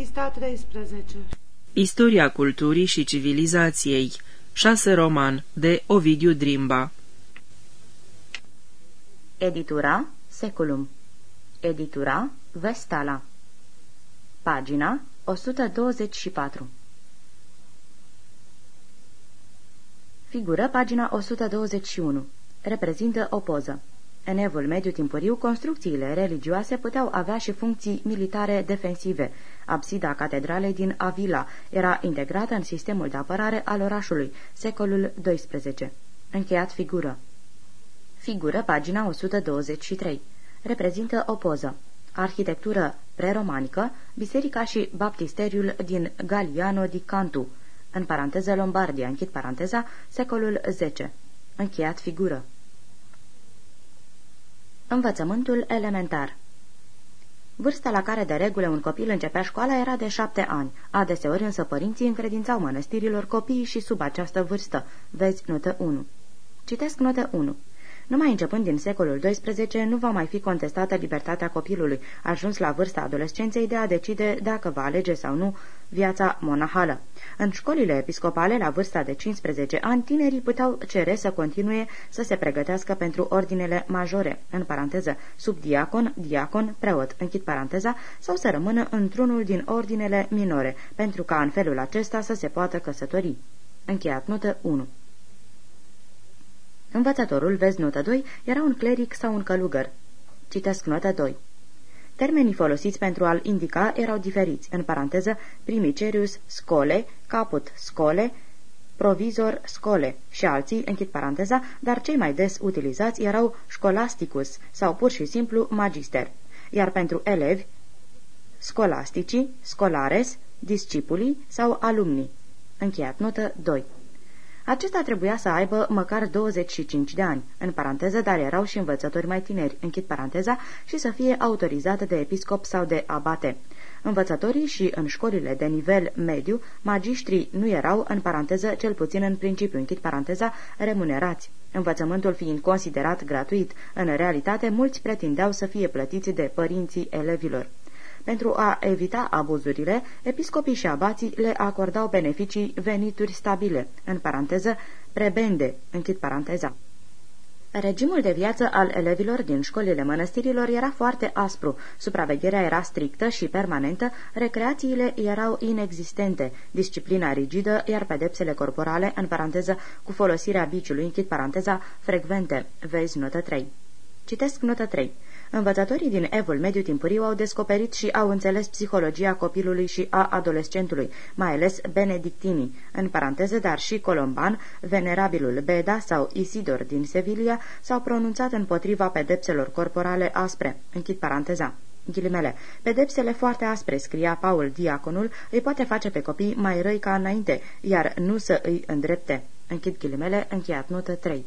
Pista 13 Istoria culturii și civilizației. 6 roman de Ovidiu Drimba. Editura Seculum. Editura Vestala. Pagina 124 Figură pagina 121 Reprezintă o poză. În evul mediu timpuriu, construcțiile religioase puteau avea și funcții militare defensive. Absida catedralei din Avila era integrată în sistemul de apărare al orașului, secolul XII. Încheiat figură. Figură, pagina 123. Reprezintă o poză. Arhitectură preromanică, biserica și baptisteriul din Galiano di Cantu, în paranteză Lombardia, închid paranteza, secolul X. Încheiat figură. Învățământul elementar Vârsta la care de regulă un copil începea școala era de șapte ani. Adeseori însă părinții încredințau mănăstirilor copiii și sub această vârstă. Vezi notă 1. Citesc notă 1. Numai începând din secolul XII nu va mai fi contestată libertatea copilului, ajuns la vârsta adolescenței de a decide dacă va alege sau nu viața monahală. În școlile episcopale, la vârsta de 15 ani, tinerii puteau cere să continue să se pregătească pentru ordinele majore, în paranteză, subdiacon, diacon, preot, închid paranteza, sau să rămână într-unul din ordinele minore, pentru ca în felul acesta să se poată căsători. Încheiat notă 1 Învățătorul, vezi notă 2, era un cleric sau un călugăr. Citesc notă 2. Termenii folosiți pentru a-l indica erau diferiți, în paranteză, primicerius scole, caput scole, provizor scole și alții, închid paranteza, dar cei mai des utilizați erau scholasticus sau pur și simplu magister, iar pentru elevi, scolasticii, scolares, discipulii sau alumni. Încheiat notă 2. Acesta trebuia să aibă măcar 25 de ani, în paranteză, dar erau și învățători mai tineri, închid paranteza, și să fie autorizat de episcop sau de abate. Învățătorii și în școlile de nivel mediu, magiștrii nu erau, în paranteză, cel puțin în principiu, închid paranteza, remunerați. Învățământul fiind considerat gratuit, în realitate mulți pretindeau să fie plătiți de părinții elevilor. Pentru a evita abuzurile, episcopii și abații le acordau beneficii venituri stabile, în paranteză, prebende, închid paranteza. Regimul de viață al elevilor din școlile mănăstirilor era foarte aspru, supravegherea era strictă și permanentă, recreațiile erau inexistente, disciplina rigidă, iar pedepsele corporale, în paranteză, cu folosirea biciului, închid paranteza, frecvente. Vezi notă 3. Citesc notă 3. Învățătorii din evul mediu timpuriu au descoperit și au înțeles psihologia copilului și a adolescentului, mai ales benedictinii, în paranteză, dar și Colomban, venerabilul Beda sau Isidor din Sevilla s-au pronunțat împotriva pedepselor corporale aspre. Închid paranteza. Ghilimele. Pedepsele foarte aspre, scria Paul Diaconul, îi poate face pe copii mai răi ca înainte, iar nu să îi îndrepte. Închid ghilimele, încheiat notă 3.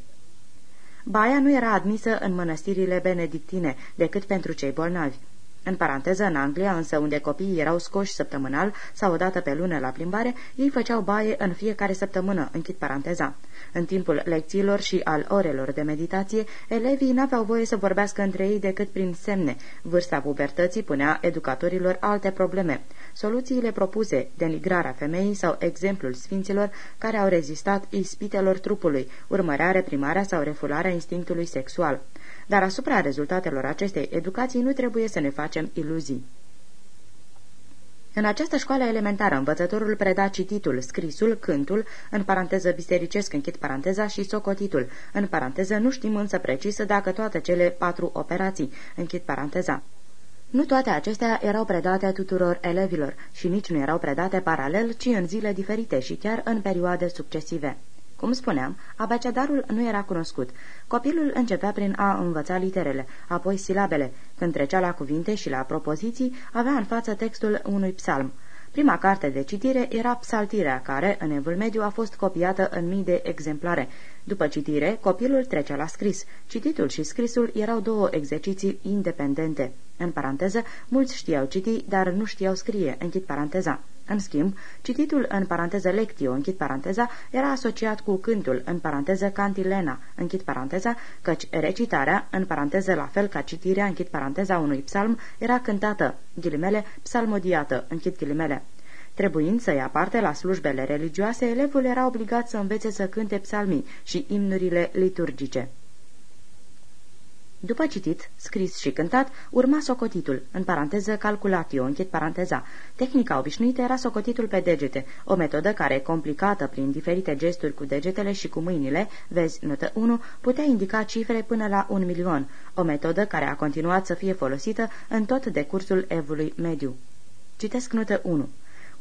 Baia nu era admisă în mănăstirile benedictine decât pentru cei bolnavi. În paranteză, în Anglia, însă unde copiii erau scoși săptămânal sau o dată pe lună la plimbare, ei făceau baie în fiecare săptămână, închid paranteza. În timpul lecțiilor și al orelor de meditație, elevii n-aveau voie să vorbească între ei decât prin semne. Vârsta pubertății punea educatorilor alte probleme. Soluțiile propuse, denigrarea femeii sau exemplul sfinților care au rezistat ispitelor trupului, urmărea reprimarea sau refularea instinctului sexual. Dar asupra rezultatelor acestei educații nu trebuie să ne facem iluzii. În această școală elementară, învățătorul preda cititul, scrisul, cântul, în paranteză bisericesc, închid paranteza, și socotitul. În paranteză nu știm însă precis dacă toate cele patru operații, închid paranteza. Nu toate acestea erau predate tuturor elevilor și nici nu erau predate paralel, ci în zile diferite și chiar în perioade succesive. Cum spuneam, abecedarul nu era cunoscut. Copilul începea prin a învăța literele, apoi silabele. Când trecea la cuvinte și la propoziții, avea în față textul unui psalm. Prima carte de citire era Psaltirea, care, în evul mediu, a fost copiată în mii de exemplare. După citire, copilul trecea la scris. Cititul și scrisul erau două exerciții independente. În paranteză, mulți știau citi, dar nu știau scrie, închid paranteza. În schimb, cititul în paranteză lectio, închid paranteza, era asociat cu cântul, în paranteză cantilena, închid paranteza, căci recitarea, în paranteză la fel ca citirea, închid paranteza unui psalm, era cântată, ghilimele, psalmodiată, închid ghilimele. Trebuind să ia parte la slujbele religioase, elevul era obligat să învețe să cânte psalmii și imnurile liturgice. După citit, scris și cântat, urma socotitul, în paranteză calculatio, închid paranteza. Tehnica obișnuită era socotitul pe degete, o metodă care, complicată prin diferite gesturi cu degetele și cu mâinile, vezi notă 1, putea indica cifre până la un milion, o metodă care a continuat să fie folosită în tot decursul evului mediu. Citesc notă 1.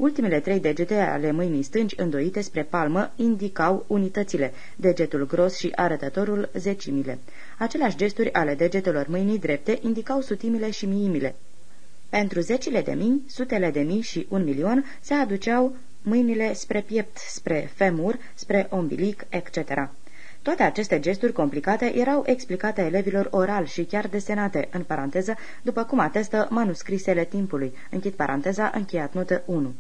Ultimele trei degete ale mâinii stângi îndoite spre palmă indicau unitățile, degetul gros și arătătorul zecimile. Aceleași gesturi ale degetelor mâinii drepte indicau sutimile și miimile. Pentru zecile de mii, sutele de mii și un milion se aduceau mâinile spre piept, spre femur, spre ombilic, etc. Toate aceste gesturi complicate erau explicate elevilor oral și chiar desenate, în paranteză, după cum atestă manuscrisele timpului, închid paranteza, încheiat notă 1.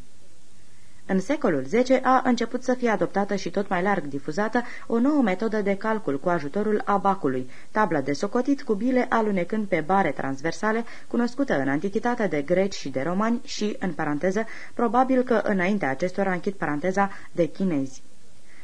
În secolul X a început să fie adoptată și tot mai larg difuzată o nouă metodă de calcul cu ajutorul abacului, tablă de socotit cu bile alunecând pe bare transversale, cunoscută în antichitate de greci și de romani și, în paranteză, probabil că înaintea acestora închid paranteza de chinezi.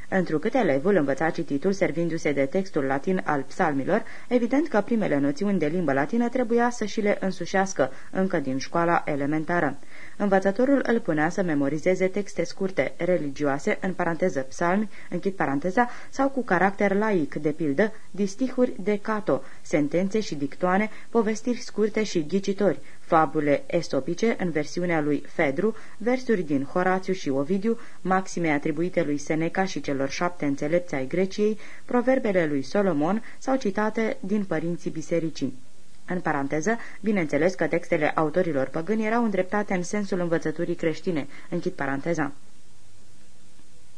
Întrucât elevul învăța cititul servindu-se de textul latin al psalmilor, evident că primele noțiuni de limbă latină trebuia să și le însușească încă din școala elementară. Învățătorul îl punea să memorizeze texte scurte, religioase, în paranteză psalmi, închid paranteza, sau cu caracter laic, de pildă, distihuri de cato, sentențe și dictoane, povestiri scurte și ghicitori, fabule esopice în versiunea lui Fedru, versuri din Horațiu și Ovidiu, maxime atribuite lui Seneca și celor șapte înțelepți ai Greciei, proverbele lui Solomon sau citate din părinții bisericii. În paranteză, bineînțeles că textele autorilor păgâni erau îndreptate în sensul învățăturii creștine. Închid paranteza.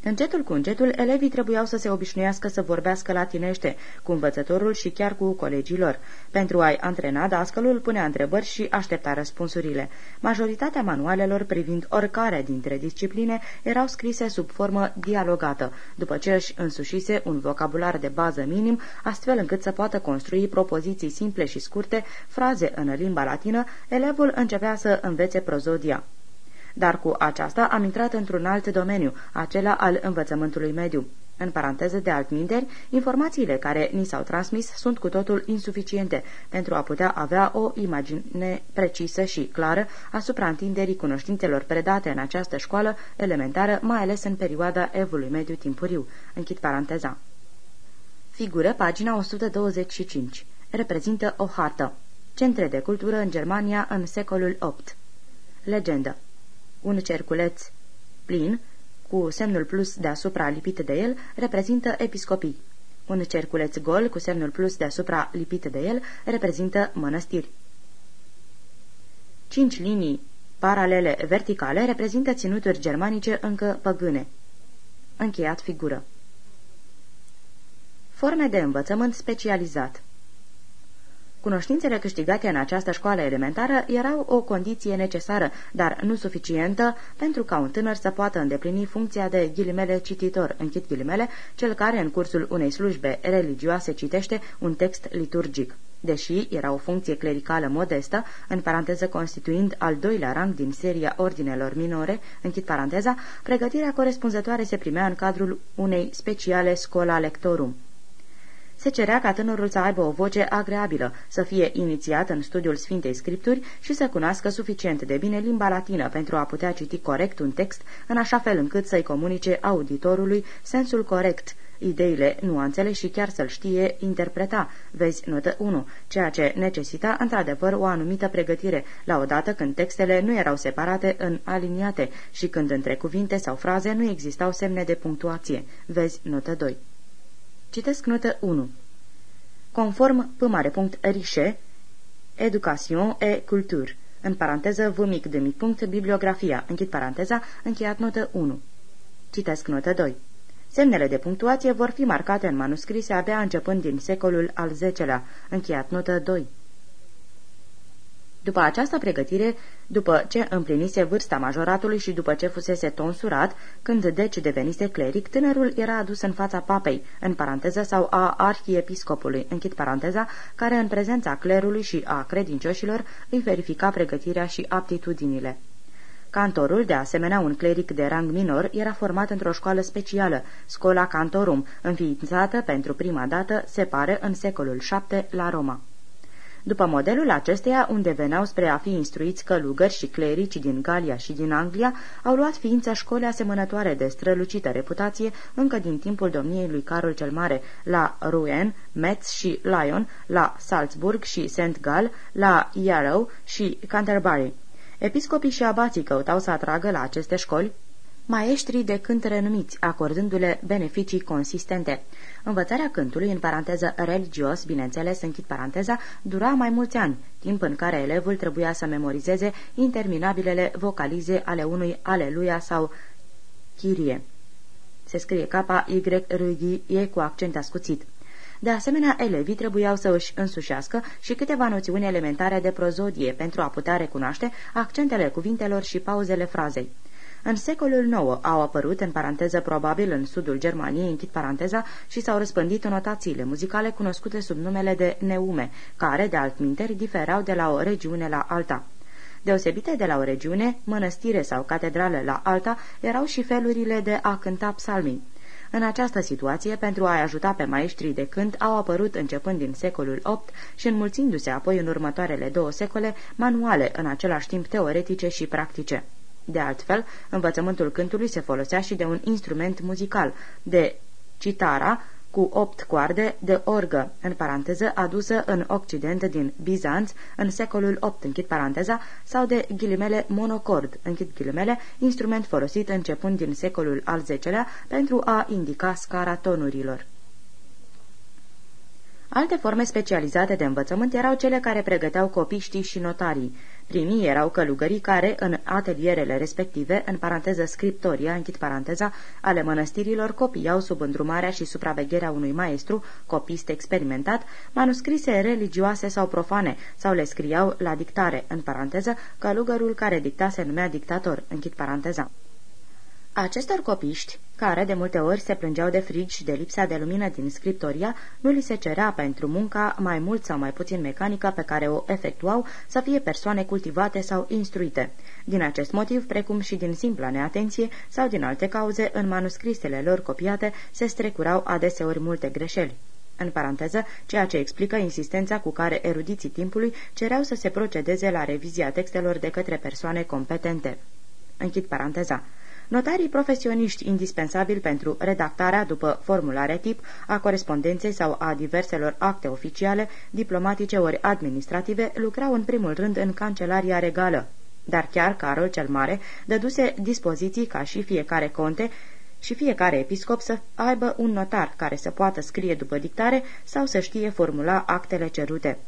Încetul cu încetul, elevii trebuiau să se obișnuiască să vorbească latinește cu învățătorul și chiar cu colegilor. Pentru a-i antrena, dascălul punea întrebări și aștepta răspunsurile. Majoritatea manualelor privind oricare dintre discipline erau scrise sub formă dialogată, după ce își însușise un vocabular de bază minim, astfel încât să poată construi propoziții simple și scurte, fraze în limba latină, elevul începea să învețe prozodia dar cu aceasta am intrat într-un alt domeniu, acela al învățământului mediu. În paranteză de altminteri, informațiile care ni s-au transmis sunt cu totul insuficiente pentru a putea avea o imagine precisă și clară asupra întinderii cunoștințelor predate în această școală elementară, mai ales în perioada evului mediu timpuriu. Închid paranteza. Figură pagina 125. Reprezintă o hartă. Centre de cultură în Germania în secolul VIII. Legendă un cerculeț plin, cu semnul plus deasupra lipit de el, reprezintă episcopii. Un cerculeț gol cu semnul plus deasupra lipit de el reprezintă mănăstiri. Cinci linii paralele verticale reprezintă ținuturi germanice încă păgâne. Încheiat figură. Forme de învățământ specializat Cunoștințele câștigate în această școală elementară erau o condiție necesară, dar nu suficientă pentru ca un tânăr să poată îndeplini funcția de ghilimele cititor, închid ghilimele, cel care în cursul unei slujbe religioase citește un text liturgic. Deși era o funcție clericală modestă, în paranteză constituind al doilea rang din seria ordinelor minore, închid paranteza, pregătirea corespunzătoare se primea în cadrul unei speciale scola lectorum se cerea ca tânărul să aibă o voce agreabilă, să fie inițiat în studiul Sfintei Scripturi și să cunoască suficient de bine limba latină pentru a putea citi corect un text, în așa fel încât să-i comunice auditorului sensul corect, ideile, nuanțele și chiar să-l știe interpreta. Vezi notă 1, ceea ce necesita într-adevăr o anumită pregătire, la odată când textele nu erau separate în aliniate și când între cuvinte sau fraze nu existau semne de punctuație. Vezi notă 2. Citesc notă 1. Conform p.riche, Education et Culture, în paranteză v mic de mic punct, bibliografia, închid paranteza, încheiat notă 1. Citesc notă 2. Semnele de punctuație vor fi marcate în manuscrise abia începând din secolul al X-lea, încheiat notă 2. După această pregătire, după ce împlinise vârsta majoratului și după ce fusese tonsurat, când deci devenise cleric, tânărul era adus în fața papei, în paranteză, sau a arhiepiscopului, închid paranteza, care în prezența clerului și a credincioșilor îi verifica pregătirea și aptitudinile. Cantorul, de asemenea un cleric de rang minor, era format într-o școală specială, Scola Cantorum, înființată pentru prima dată, se pare, în secolul VII la Roma. După modelul acesteia, unde veneau spre a fi instruiți călugări și clerici din Galia și din Anglia, au luat ființă școli asemănătoare de strălucită reputație încă din timpul domniei lui Carol cel Mare, la Rouen, Metz și Lyon, la Salzburg și St. Gall, la Yarrow și Canterbury. Episcopii și abații căutau să atragă la aceste școli maestrii de cânt renumiți, acordându-le beneficii consistente. Învățarea cântului, în paranteză religios, bineînțeles, închid paranteza, dura mai mulți ani, timp în care elevul trebuia să memorizeze interminabilele vocalize ale unui aleluia sau chirie. Se scrie K-Y-R-I-E cu accent ascuțit. De asemenea, elevii trebuiau să își însușească și câteva noțiuni elementare de prozodie pentru a putea recunoaște accentele cuvintelor și pauzele frazei. În secolul IX au apărut, în paranteză probabil în sudul Germaniei, închid paranteza, și s-au răspândit notațiile muzicale cunoscute sub numele de neume, care, de altminteri, diferau de la o regiune la alta. Deosebite de la o regiune, mănăstire sau catedrală la alta, erau și felurile de a cânta psalmii. În această situație, pentru a-i ajuta pe maestrii de cânt, au apărut începând din secolul VIII și înmulțindu-se apoi în următoarele două secole, manuale, în același timp teoretice și practice. De altfel, învățământul cântului se folosea și de un instrument muzical, de citara, cu opt coarde de orgă, în paranteză, adusă în Occident din Bizanț în secolul VIII, închid paranteza, sau de ghilimele monocord, închid ghilimele, instrument folosit începând din secolul al X-lea pentru a indica scara tonurilor. Alte forme specializate de învățământ erau cele care pregăteau copiștii și notarii. Primii erau călugării care, în atelierele respective, în paranteză scriptoria, închid paranteza, ale mănăstirilor, copiau sub îndrumarea și supravegherea unui maestru, copist experimentat, manuscrise religioase sau profane, sau le scriau la dictare, în paranteză, călugărul care dicta se numea dictator, închid paranteza. Acestor copiști, care de multe ori se plângeau de frig și de lipsa de lumină din scriptoria, nu li se cerea pentru munca mai mult sau mai puțin mecanică pe care o efectuau să fie persoane cultivate sau instruite. Din acest motiv, precum și din simpla neatenție sau din alte cauze, în manuscrisele lor copiate se strecurau adeseori multe greșeli în paranteză, ceea ce explică insistența cu care erudiții timpului cereau să se procedeze la revizia textelor de către persoane competente. Închid paranteza. Notarii profesioniști indispensabili pentru redactarea după formulare tip a corespondenței sau a diverselor acte oficiale, diplomatice ori administrative, lucrau în primul rând în Cancelaria Regală. Dar chiar Carol cel Mare dăduse dispoziții ca și fiecare conte și fiecare episcop să aibă un notar care să poată scrie după dictare sau să știe formula actele cerute.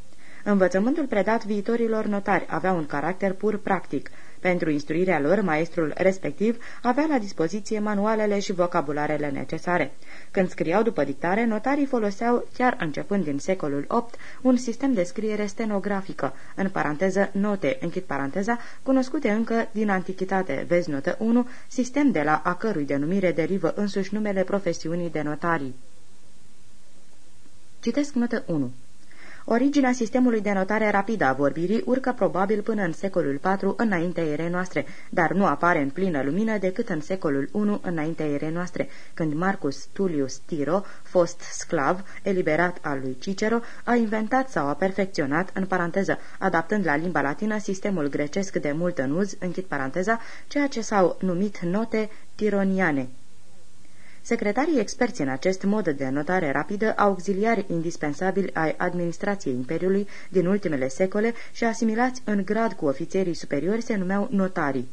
Învățământul predat viitorilor notari avea un caracter pur practic. Pentru instruirea lor, maestrul respectiv avea la dispoziție manualele și vocabularele necesare. Când scriau după dictare, notarii foloseau, chiar începând din secolul VIII, un sistem de scriere stenografică, în paranteză note, închid paranteza, cunoscute încă din antichitate, vezi notă 1, sistem de la a cărui denumire derivă însuși numele profesiunii de notarii. Citesc notă 1. Originea sistemului de notare rapidă a vorbirii urcă probabil până în secolul IV înaintea erei noastre, dar nu apare în plină lumină decât în secolul I înaintea erei noastre, când Marcus Tullius Tiro, fost sclav, eliberat al lui Cicero, a inventat sau a perfecționat, în paranteză, adaptând la limba latină sistemul grecesc de mult în uz, închid paranteza, ceea ce s-au numit note tironiane. Secretarii experți în acest mod de notare rapidă, auxiliari indispensabili ai administrației Imperiului din ultimele secole și asimilați în grad cu ofițerii superiori se numeau notarii.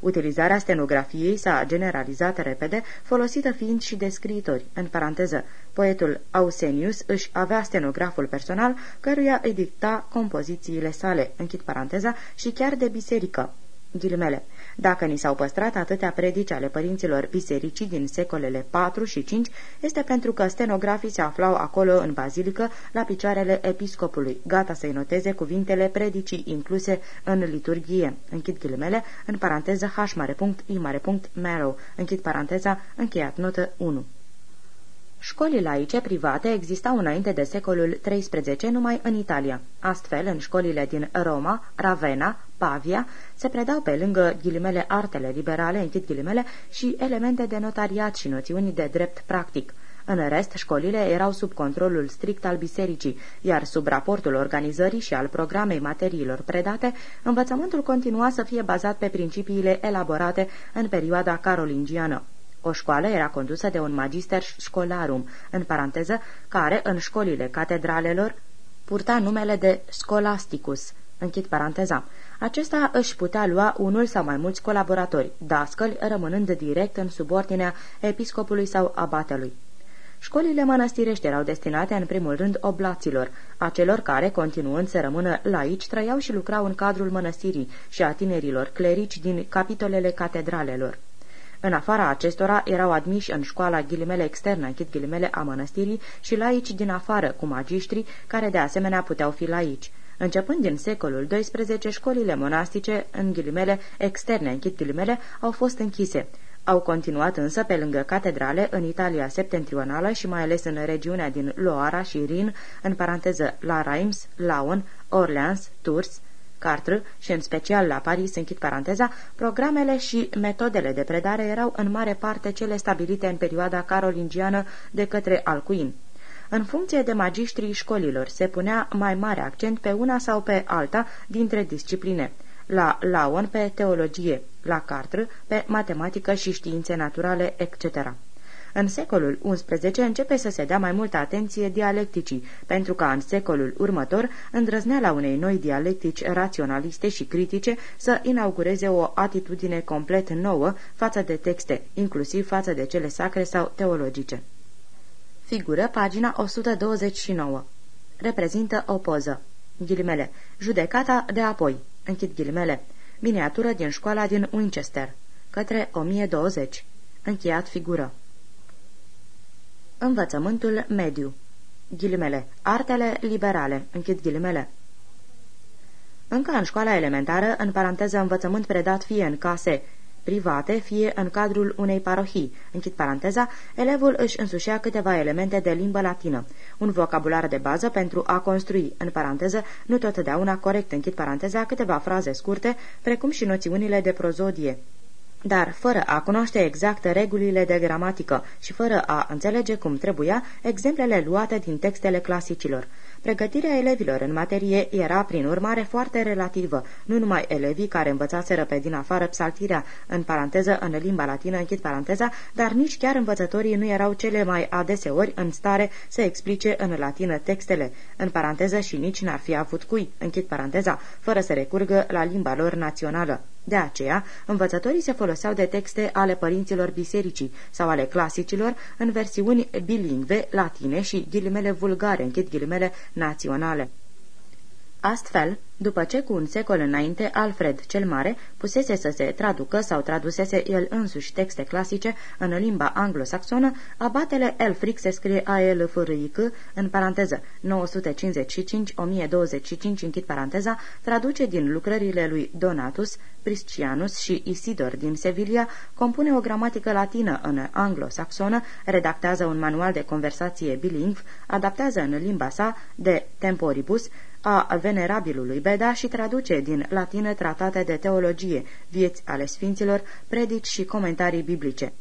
Utilizarea stenografiei s-a generalizat repede, folosită fiind și de scriitori. În paranteză, poetul Ausenius își avea stenograful personal, căruia îi dicta compozițiile sale, închid paranteza, și chiar de biserică. Ghilimele. Dacă ni s-au păstrat atâtea predici ale părinților bisericii din secolele 4 și 5, este pentru că stenografii se aflau acolo în bazilică, la picioarele episcopului, gata să-i noteze cuvintele predicii incluse în liturghie. Închid ghilimele, în paranteză h mare punct, i mare punct, marrow, închid paranteza, încheiat notă 1. Școlii laice private existau înainte de secolul XIII numai în Italia. Astfel, în școlile din Roma, Ravenna, Pavia, se predau pe lângă ghilimele artele liberale, închid ghilimele, și elemente de notariat și noțiuni de drept practic. În rest, școlile erau sub controlul strict al bisericii, iar sub raportul organizării și al programei materiilor predate, învățământul continua să fie bazat pe principiile elaborate în perioada carolingiană. O școală era condusă de un magister scolarum, în paranteză, care, în școlile catedralelor, purta numele de scholasticus, închid paranteza. Acesta își putea lua unul sau mai mulți colaboratori, dascăli, rămânând direct în subordinea episcopului sau abatelui. Școlile mănăstirești erau destinate în primul rând oblaților, acelor care, continuând să rămână laici, trăiau și lucrau în cadrul mănăstirii și a tinerilor clerici din capitolele catedralelor. În afara acestora erau admiși în școala ghilimele externă, închid ghilimele, a mănăstirii și laici din afară, cu magistri, care de asemenea puteau fi laici. Începând din secolul XII, școlile monastice, în ghilimele externe, închid ghilimele, au fost închise. Au continuat însă pe lângă catedrale în Italia septentrională și mai ales în regiunea din Loara și Rin, în paranteză la Reims, Laon, Orleans, Tours, Cartre și în special la Paris, închid paranteza, programele și metodele de predare erau în mare parte cele stabilite în perioada carolingiană de către Alcuin. În funcție de magistrii școlilor se punea mai mare accent pe una sau pe alta dintre discipline. La Laon pe teologie, la Cartre pe matematică și științe naturale, etc. În secolul XI începe să se dea mai multă atenție dialecticii, pentru ca în secolul următor îndrăzneala unei noi dialectici raționaliste și critice să inaugureze o atitudine complet nouă față de texte, inclusiv față de cele sacre sau teologice. Figură pagina 129. Reprezintă o poză. Ghilimele. Judecata de apoi. Închid ghilimele. Miniatură din școala din Winchester. Către 1020. Încheiat figură. Învățământul mediu. Ghilimele. Artele liberale. Închid ghilimele. Încă în școala elementară, în paranteză învățământ predat fie în case private, fie în cadrul unei parohii. Închid paranteza, elevul își însușea câteva elemente de limbă latină, un vocabular de bază pentru a construi, în paranteză, nu totdeauna corect, închid paranteza, câteva fraze scurte, precum și noțiunile de prozodie dar fără a cunoaște exact regulile de gramatică și fără a înțelege cum trebuia exemplele luate din textele clasicilor. Pregătirea elevilor în materie era, prin urmare, foarte relativă, nu numai elevii care învățaseră pe din afară psaltirea, în paranteză, în limba latină, închid paranteza, dar nici chiar învățătorii nu erau cele mai adeseori în stare să explice în latină textele, în paranteză și nici n-ar fi avut cui, închid paranteza, fără să recurgă la limba lor națională. De aceea, învățătorii se foloseau de texte ale părinților bisericii sau ale clasicilor în versiuni bilingve, latine și ghilimele vulgare, închid ghilimele naționale. Astfel, după ce cu un secol înainte Alfred cel Mare pusese să se traducă sau tradusese el însuși texte clasice în limba anglosaxonă, abatele Elfric se scrie a l f r i c în paranteză 955-1025 închid paranteza, traduce din lucrările lui Donatus, Priscianus și Isidor din Sevilla, compune o gramatică latină în anglosaxonă, redactează un manual de conversație bilingv, adaptează în limba sa de temporibus, a venerabilului Beda și traduce din latină tratate de teologie, vieți ale sfinților, predici și comentarii biblice.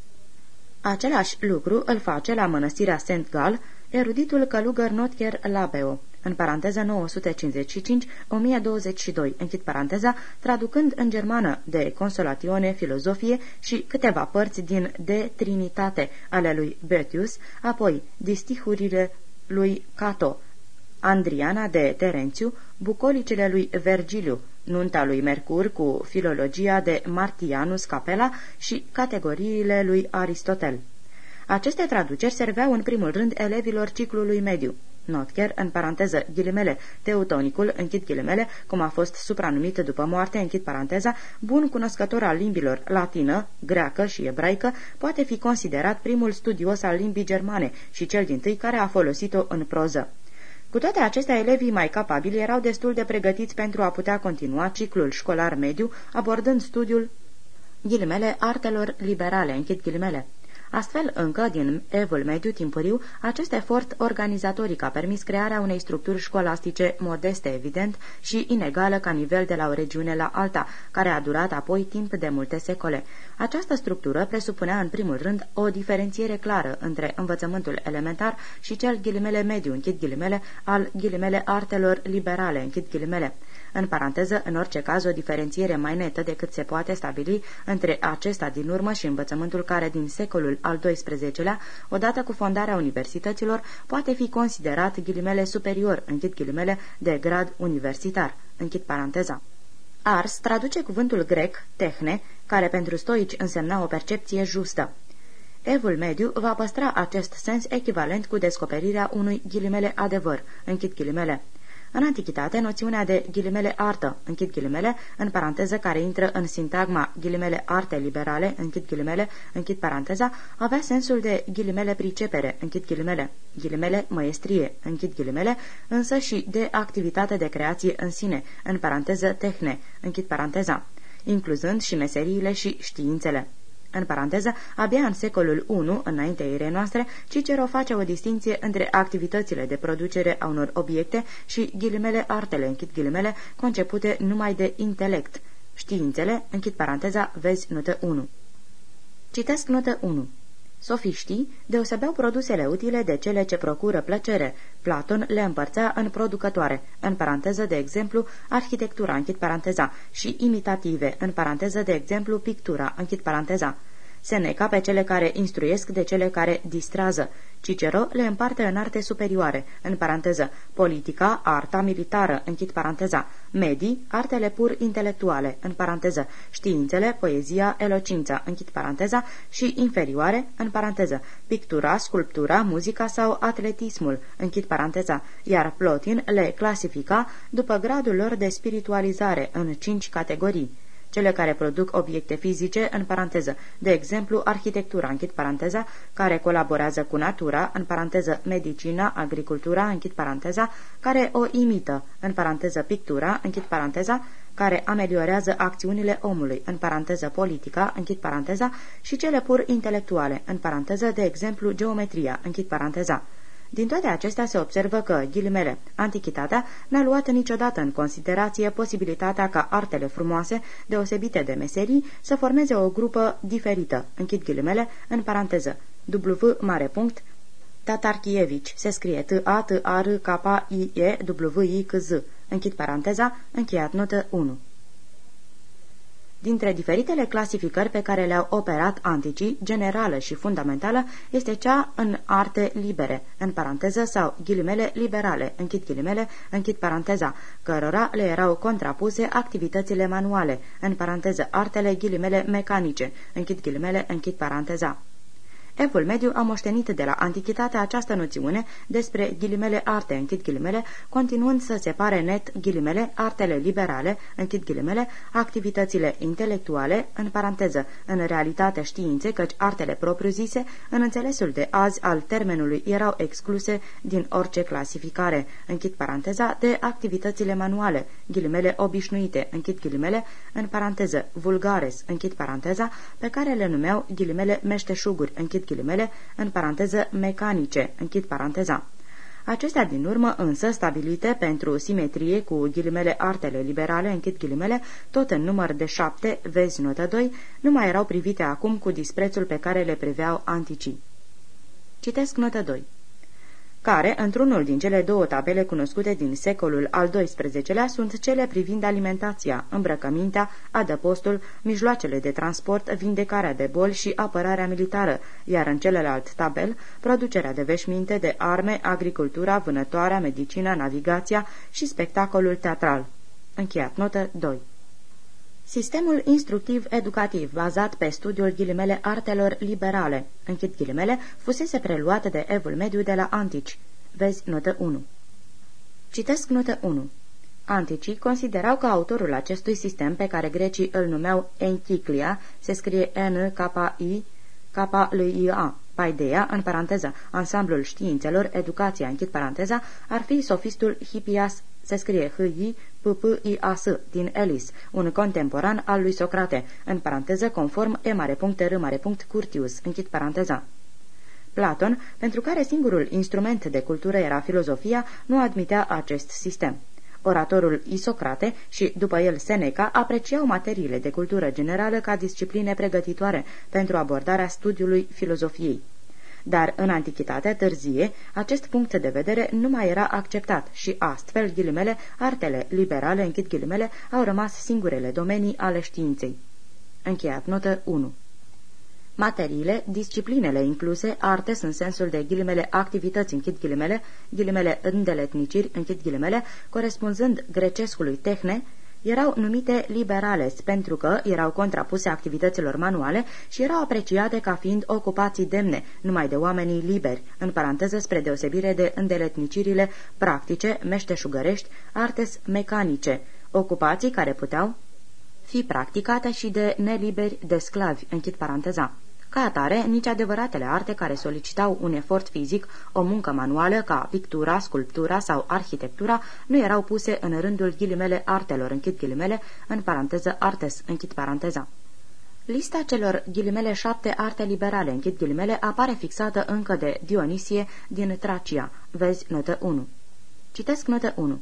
Același lucru îl face la mănăstirea St. Gal eruditul călugăr Notcher Labeo, în paranteză 955-1022, închid paranteza, traducând în germană de Consolatione Filozofie și câteva părți din De Trinitate ale lui Boethius, apoi distihurile lui Cato, Andriana de Terențiu, bucolicele lui Vergiliu, nunta lui Mercur cu filologia de Martianus Capela și categoriile lui Aristotel. Aceste traduceri serveau în primul rând elevilor ciclului mediu. Notker, în paranteză ghilimele, teutonicul, închid ghilimele, cum a fost supranumit după moarte, închid paranteza, bun cunoscător al limbilor latină, greacă și ebraică, poate fi considerat primul studios al limbii germane și cel din tâi care a folosit-o în proză. Cu toate acestea, elevii mai capabili erau destul de pregătiți pentru a putea continua ciclul școlar mediu, abordând studiul ghilimele artelor liberale, închid ghilimele. Astfel, încă din evul mediu timpuriu, acest efort organizatoric a permis crearea unei structuri școlastice modeste, evident, și inegală ca nivel de la o regiune la alta, care a durat apoi timp de multe secole. Această structură presupunea în primul rând o diferențiere clară între învățământul elementar și cel ghilimele mediu, închid ghilimele, al ghilimele artelor liberale, închid ghilimele în paranteză, în orice caz, o diferențiere mai netă decât se poate stabili între acesta din urmă și învățământul care din secolul al XII-lea, odată cu fondarea universităților, poate fi considerat ghilimele superior, închid ghilimele, de grad universitar, închid paranteza. Ars traduce cuvântul grec, tehne, care pentru stoici însemna o percepție justă. Evul mediu va păstra acest sens echivalent cu descoperirea unui ghilimele adevăr, închid ghilimele. În antichitate, noțiunea de ghilimele artă, închid ghilimele, în paranteză care intră în sintagma ghilimele arte liberale, închid ghilimele, închid paranteza, avea sensul de ghilimele pricepere, închid ghilimele, ghilimele măestrie, închid ghilimele, însă și de activitate de creație în sine, în paranteză tehne, închid paranteza, incluzând și meseriile și științele. În paranteză, abia în secolul I, înaintea erei noastre, Cicero face o distinție între activitățile de producere a unor obiecte și ghilimele artele, închid ghilimele, concepute numai de intelect. Științele, închid paranteza, vezi notă 1. Citesc notă 1. Sofiștii deosebeau produsele utile de cele ce procură plăcere. Platon le împărțea în producătoare, în paranteză de exemplu arhitectura, închid paranteza, și imitative, în paranteză de exemplu pictura, închid paranteza. Seneca pe cele care instruiesc de cele care distrează. Cicero le împarte în arte superioare, în paranteză, politica, arta militară, închid paranteza, medii, artele pur intelectuale, în paranteză, științele, poezia, elocința, închid paranteza, și inferioare, în paranteză, pictura, sculptura, muzica sau atletismul, închid paranteza, iar Plotin le clasifica după gradul lor de spiritualizare în cinci categorii cele care produc obiecte fizice, în paranteză, de exemplu, arhitectura, închid paranteza, care colaborează cu natura, în paranteză, medicina, agricultura, închid paranteza, care o imită, în paranteză, pictura, închid paranteza, care ameliorează acțiunile omului, în paranteză politica, închid paranteza, și cele pur intelectuale, în paranteză, de exemplu, geometria, închid paranteza. Din toate acestea se observă că, ghilimele, antichitatea n-a luat niciodată în considerație posibilitatea ca artele frumoase, deosebite de meserii, să formeze o grupă diferită, închid ghilimele, în paranteză, W mare punct, Tatarchievici, se scrie T-A-T-A-R-K-I-E-W-I-C-Z, închid paranteza, încheiat notă 1. Dintre diferitele clasificări pe care le-au operat anticii, generală și fundamentală, este cea în arte libere, în paranteză sau ghilimele liberale, închid ghilimele, închid paranteza, cărora le erau contrapuse activitățile manuale, în paranteză artele ghilimele mecanice, închid ghilimele, închid paranteza. Evul mediu a moștenit de la antichitate această noțiune despre ghilimele arte, închid ghilimele, continuând să separe net ghilimele artele liberale, închid ghilimele, activitățile intelectuale, în paranteză, în realitate științe, căci artele propriu-zise, în înțelesul de azi al termenului, erau excluse din orice clasificare, închid paranteza, de activitățile manuale, ghilimele obișnuite, închid ghilimele, în paranteză, vulgares, închid paranteza, pe care le numeau ghilimele meșteșuguri, închid ghilimele, în paranteză mecanice, închid paranteza. Acestea din urmă însă stabilite pentru simetrie cu ghilimele artele liberale, închid ghilimele, tot în număr de șapte, vezi notă 2, nu mai erau privite acum cu disprețul pe care le priveau anticii. Citesc notă 2 care, într-unul din cele două tabele cunoscute din secolul al XII-lea, sunt cele privind alimentația, îmbrăcămintea, adăpostul, mijloacele de transport, vindecarea de boli și apărarea militară, iar în celălalt tabel, producerea de veșminte, de arme, agricultura, vânătoarea, medicina, navigația și spectacolul teatral. Încheiat notă 2 Sistemul instructiv-educativ, bazat pe studiul ghilimele artelor liberale, închid ghilimele, fusese preluat de evul mediu de la antici. Vezi notă 1. Citesc notă 1. Anticii considerau că autorul acestui sistem, pe care grecii îl numeau Enchiclia, se scrie N-K-I, K-L-I-A, Paideia, în paranteză, ansamblul științelor, educația, închid paranteza, ar fi sofistul Hippias, se scrie H-I, P-P-I-A-S, din Elis, un contemporan al lui Socrate, în paranteză, conform E mare punct R mare punct Curtius, închid paranteza. Platon, pentru care singurul instrument de cultură era filozofia, nu admitea acest sistem. Oratorul Isocrate și, după el, Seneca apreciau materiile de cultură generală ca discipline pregătitoare pentru abordarea studiului filozofiei. Dar în antichitate târzie, acest punct de vedere nu mai era acceptat și astfel, ghilimele, artele liberale, închid ghilimele, au rămas singurele domenii ale științei. Încheiat notă 1 Materiile, disciplinele incluse, artes în sensul de ghilimele activități, închid ghilimele, ghilimele îndeletniciri, închid ghilimele, corespunzând grecescului tehne, erau numite liberales pentru că erau contrapuse activităților manuale și erau apreciate ca fiind ocupații demne, numai de oamenii liberi, în paranteză spre deosebire de îndeletnicirile practice, meșteșugărești, artes mecanice, ocupații care puteau fi practicate și de neliberi de sclavi, închid paranteza. Ca atare, nici adevăratele arte care solicitau un efort fizic, o muncă manuală ca pictura, sculptura sau arhitectura, nu erau puse în rândul ghilimele artelor, închid ghilimele, în paranteză artes, închid paranteza. Lista celor ghilimele șapte arte liberale, închid ghilimele, apare fixată încă de Dionisie din Tracia. Vezi notă 1. Citesc notă 1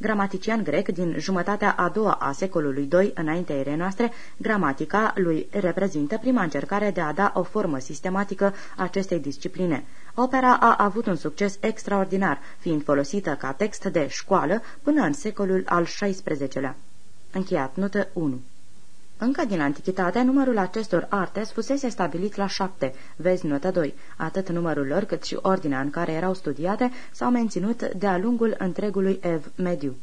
gramatician grec din jumătatea a doua a secolului II înaintea erei noastre, gramatica lui reprezintă prima încercare de a da o formă sistematică acestei discipline. Opera a avut un succes extraordinar, fiind folosită ca text de școală până în secolul al XVI-lea. Încheiat notă 1 încă din antichitate, numărul acestor artes fusese stabilit la șapte, vezi notă 2. Atât numărul lor cât și ordinea în care erau studiate s-au menținut de-a lungul întregului ev mediu.